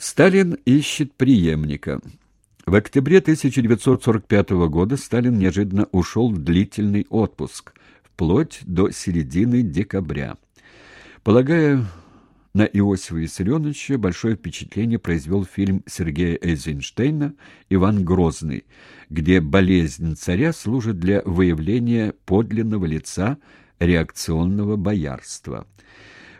Сталин ищет преемника. В октябре 1945 года Сталин неожиданно ушел в длительный отпуск, вплоть до середины декабря. Полагаю, на Иосифа Виссарионовича большое впечатление произвел фильм Сергея Эйзенштейна «Иван Грозный», где болезнь царя служит для выявления подлинного лица реакционного боярства.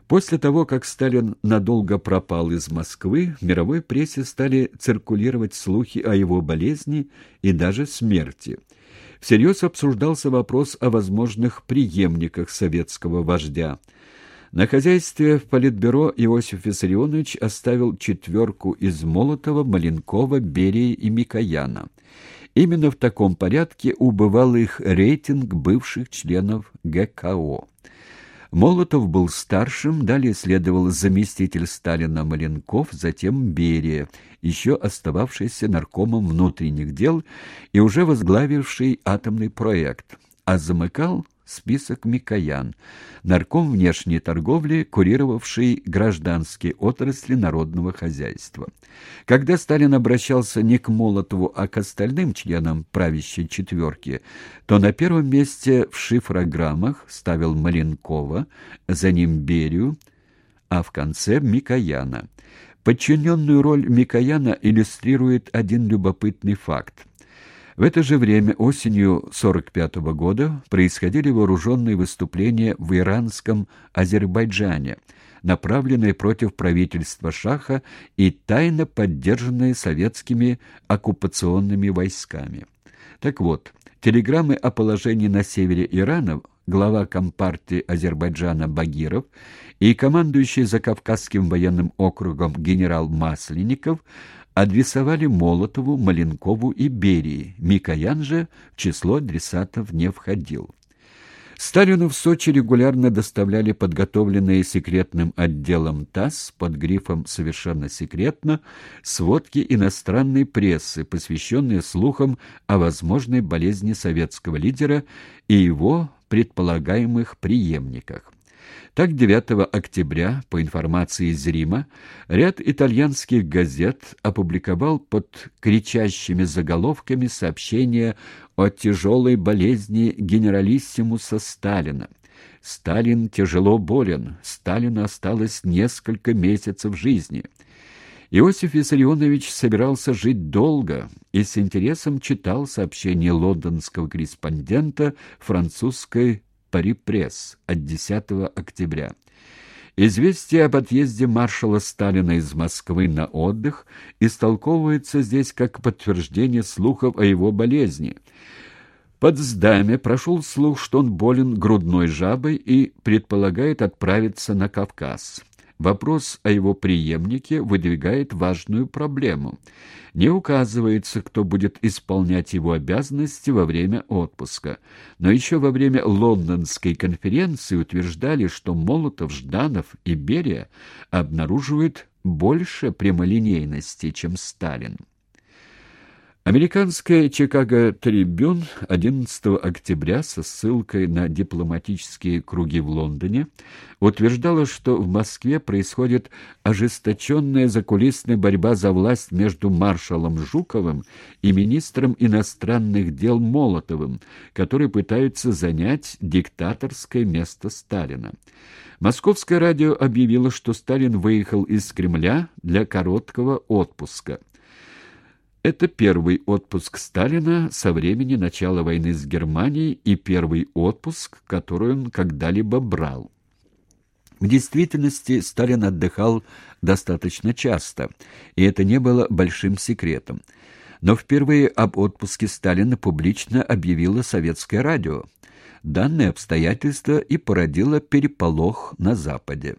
После того, как Сталин надолго пропал из Москвы, в мировой прессе стали циркулировать слухи о его болезни и даже смерти. Всерьез обсуждался вопрос о возможных преемниках советского вождя. На хозяйстве в Политбюро Иосиф Виссарионович оставил четверку из Молотова, Маленкова, Берии и Микояна. Именно в таком порядке убывал их рейтинг бывших членов ГКО. Молотов был старшим, далее следовал заместитель Сталина Маленков, затем Берия, еще остававшийся наркомом внутренних дел и уже возглавивший атомный проект, а замыкал список Микоян, нарком внешней торговли, курировавший гражданские отрасли народного хозяйства. Когда Сталин обращался не к Молотову, а к остальным членам правящей четверки, то на первом месте в шифрограммах ставил Маленкова, за ним Берию, а в конце Микояна. Подчиненную роль Микояна иллюстрирует один любопытный факт. В это же время, осенью 1945 года, происходили вооруженные выступления в иранском Азербайджане, направленные против правительства Шаха и тайно поддержанные советскими оккупационными войсками. Так вот, телеграммы о положении на севере Ирана глава Компартии Азербайджана Багиров и командующий Закавказским военным округом генерал Масленников адресовали Молотову, Маленкову и Берии. Микоян же в число адресатов не входил. Сталину в Сочи регулярно доставляли подготовленные секретным отделом ТАСС под грифом «Совершенно секретно» сводки иностранной прессы, посвященные слухам о возможной болезни советского лидера и его предполагаемых преемниках. Так, 9 октября, по информации из Рима, ряд итальянских газет опубликовал под кричащими заголовками сообщения о тяжелой болезни генералиссимуса Сталина. Сталин тяжело болен, Сталину осталось несколько месяцев жизни. Иосиф Виссарионович собирался жить долго и с интересом читал сообщение лондонского корреспондента французской «Пари-пресс» от 10 октября. Известие об отъезде маршала Сталина из Москвы на отдых истолковывается здесь как подтверждение слухов о его болезни. Под Сдаме прошел слух, что он болен грудной жабой и предполагает отправиться на Кавказ. Вопрос о его преемнике выдвигает важную проблему. Не указывается, кто будет исполнять его обязанности во время отпуска. Но еще во время Лондонской конференции утверждали, что Молотов, Жданов и Берия обнаруживают больше прямолинейности, чем Сталин. Американская «Чикаго Трибюн» 11 октября со ссылкой на дипломатические круги в Лондоне утверждала, что в Москве происходит ожесточенная закулисная борьба за власть между маршалом Жуковым и министром иностранных дел Молотовым, которые пытаются занять диктаторское место Сталина. Московское радио объявило, что Сталин выехал из Кремля для короткого отпуска. Это первый отпуск Сталина со времени начала войны с Германией и первый отпуск, который он когда-либо брал. В действительности Сталин отдыхал достаточно часто, и это не было большим секретом. Но впервые об отпуске Сталина публично объявило советское радио. Данное обстоятельство и породило переполох на Западе.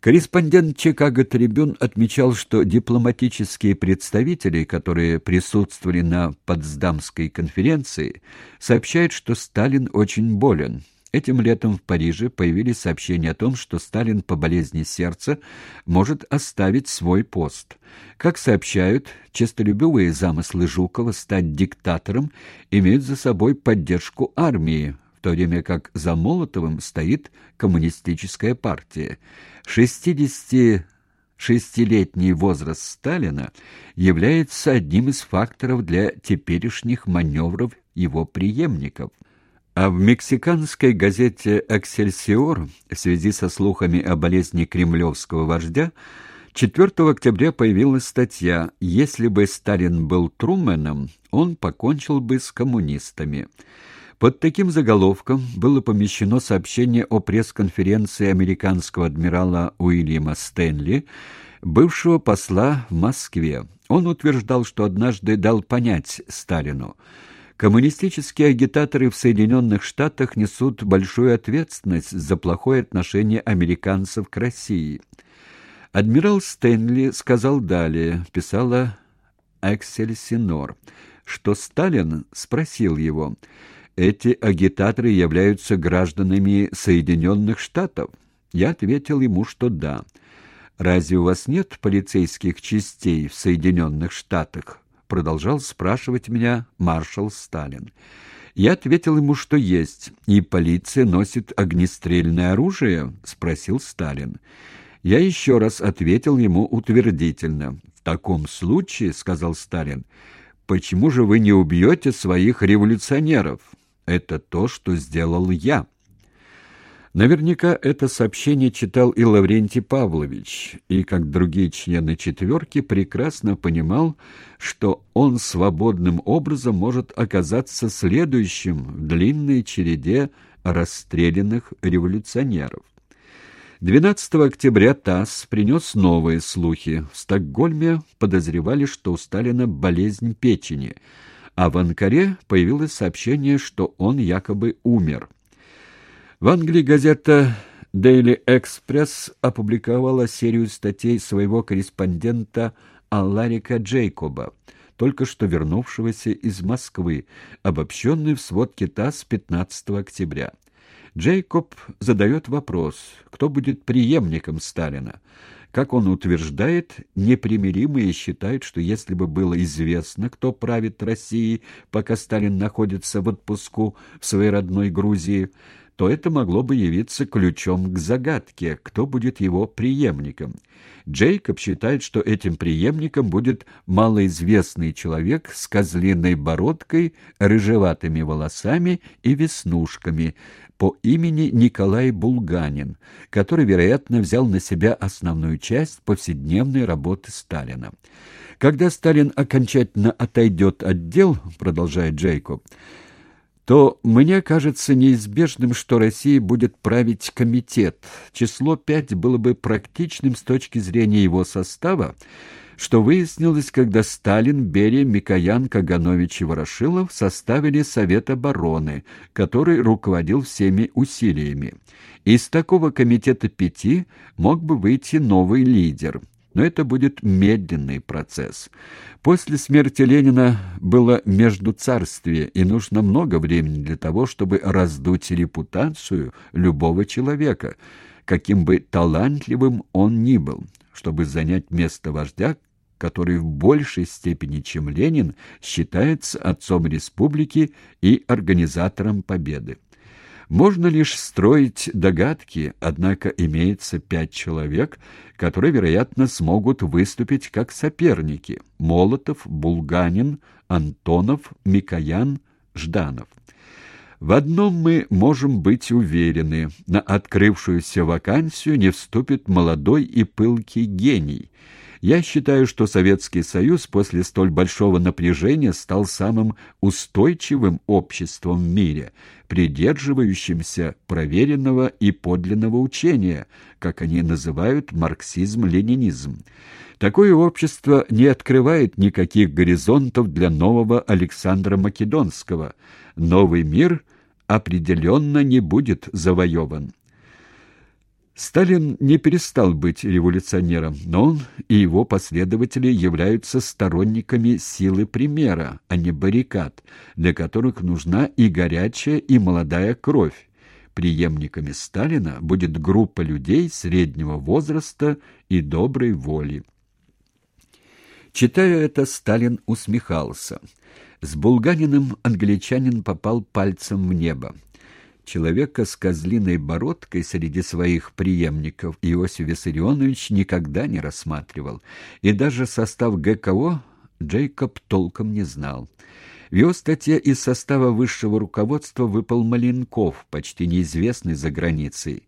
Корреспондент «Чикаго Трибюн» отмечал, что дипломатические представители, которые присутствовали на Потсдамской конференции, сообщают, что Сталин очень болен. Этим летом в Париже появились сообщения о том, что Сталин по болезни сердца может оставить свой пост. Как сообщают, честолюбивые замыслы Жукова стать диктатором имеют за собой поддержку армии, то время как за Молотовым стоит коммунистическая партия. 60 шестилетний возраст Сталина является одним из факторов для теперешних маневров его преемников. А в мексиканской газете «Эксельсиор» в связи со слухами о болезни кремлевского вождя 4 октября появилась статья «Если бы Сталин был Трумэном, он покончил бы с коммунистами». Под таким заголовком было помещено сообщение о пресс-конференции американского адмирала Уильяма Стэнли, бывшего посла в Москве. Он утверждал, что однажды дал понять Сталину, коммунистические агитаторы в Соединенных Штатах несут большую ответственность за плохое отношение американцев к России. Адмирал Стэнли сказал далее, писала Эксельсинор, что Сталин спросил его – эти агитаторы являются гражданами Соединенных Штатов? Я ответил ему, что да. Разве у вас нет полицейских частей в Соединенных Штатах? Продолжал спрашивать меня маршал Сталин. Я ответил ему, что есть. И полиция носит огнестрельное оружие? Спросил Сталин. Я еще раз ответил ему утвердительно. В таком случае, сказал Сталин, почему же вы не убьете своих революционеров? Это то, что сделал я. Наверняка это сообщение читал и Лаврентий Павлович, и, как другие члены «четверки», прекрасно понимал, что он свободным образом может оказаться следующим в длинной череде расстрелянных революционеров. 12 октября ТАСС принес новые слухи. В Стокгольме подозревали, что у Сталина болезнь печени – а в Анкаре появилось сообщение, что он якобы умер. В Англии газета Daily Express опубликовала серию статей своего корреспондента Алларика Джейкоба, только что вернувшегося из Москвы, обобщенный в сводке ТАСС 15 октября. Джейкоб задает вопрос, кто будет преемником Сталина. Как он утверждает, непримиримые считают, что если бы было известно, кто правит Россией, пока Сталин находится в отпуску в своей родной Грузии, то это могло бы явиться ключом к загадке, кто будет его преемником. Джейкоб считает, что этим преемником будет малоизвестный человек с козлиной бородкой, рыжеватыми волосами и веснушками, по имени Николай Булганин, который, вероятно, взял на себя основную часть повседневной работы Сталина. Когда Сталин окончательно отойдет от дел, продолжает Джейкоб, то мне кажется неизбежным, что Россия будет править комитет. Число пять было бы практичным с точки зрения его состава, что выяснилось, когда Сталин, Берия, Микоян, Каганович и Ворошилов составили Совет обороны, который руководил всеми усилиями. Из такого комитета пяти мог бы выйти новый лидер. Но это будет медленный процесс. После смерти Ленина было междуцарствие, и нужно много времени для того, чтобы раздуть репутацию любого человека, каким бы талантливым он ни был чтобы занять место вождя, который в большей степени, чем Ленин, считается отцом республики и организатором победы. Можно лишь строить догадки, однако имеется пять человек, которые, вероятно, смогут выступить как соперники – Молотов, Булганин, Антонов, Микоян, Жданов. В одном мы можем быть уверены – на открывшуюся вакансию не вступит молодой и пылкий гений – я считаю, что Советский Союз после столь большого напряжения стал самым устойчивым обществом в мире, придерживающимся проверенного и подлинного учения, как они называют марксизм-ленинизм. Такое общество не открывает никаких горизонтов для нового Александра Македонского. Новый мир определенно не будет завоеван. Сталин не перестал быть революционером, но он и его последователи являются сторонниками силы примера, а не баррикад, для которых нужна и горячая, и молодая кровь. Преемниками Сталина будет группа людей среднего возраста и доброй воли. Читая это, Сталин усмехался. С Булганиным англичанин попал пальцем в небо. Человека с козлиной бородкой среди своих преемников Иосиф Виссарионович никогда не рассматривал, и даже состав ГКО Джейкоб толком не знал. В его статье из состава высшего руководства выпал Маленков, почти неизвестный за границей.